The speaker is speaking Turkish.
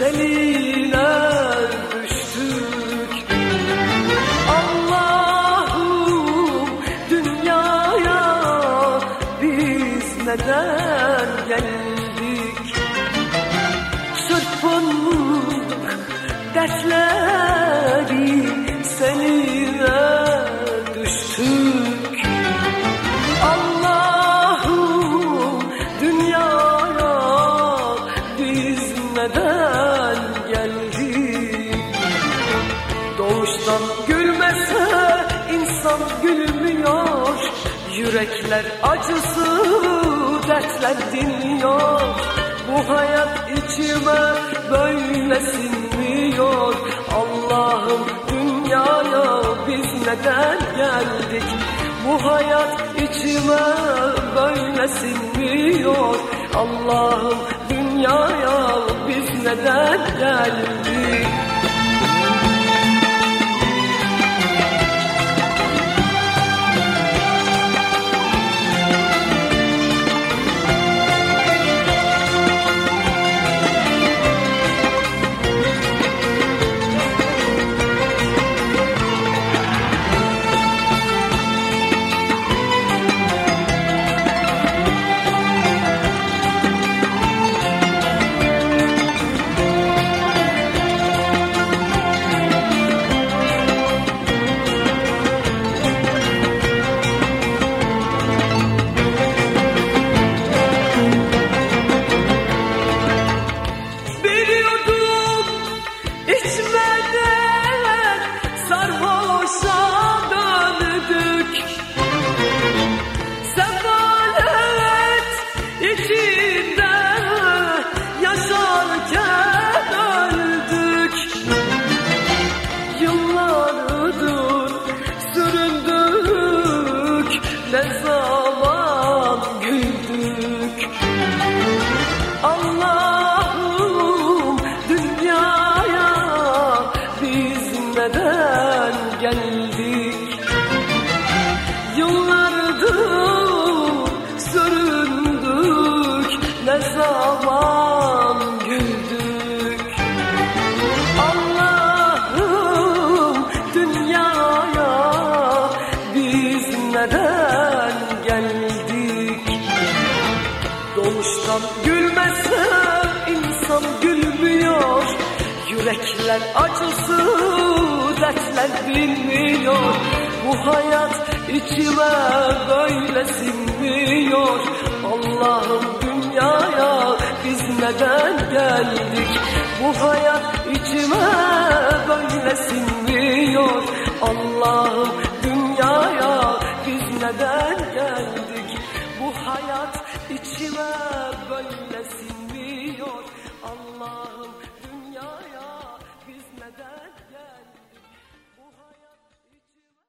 seninle düştük. Allah'ım dünyaya biz neden geldik? Çırpındık dertleri seninle Doğuştan gülmese insan gülmüyor. Yürekler acısı dertler dinliyor. Bu hayat içime böyle sinmiyor. Allah'ım dünyaya biz neden geldik? Bu hayat içime böyle sinmiyor. Allah'ım dünyaya biz neden geldik zaman güldük? Allah'ım dünyaya biz neden geldik? Doğuştan gülmese insan gülmüyor Yürekler acısı dertler bilmiyor Bu hayat içime böyle sinmiyor dünyaya biz neden geldik? Bu hayat içime böyle sinmiyor. Allah'ım dünyaya biz neden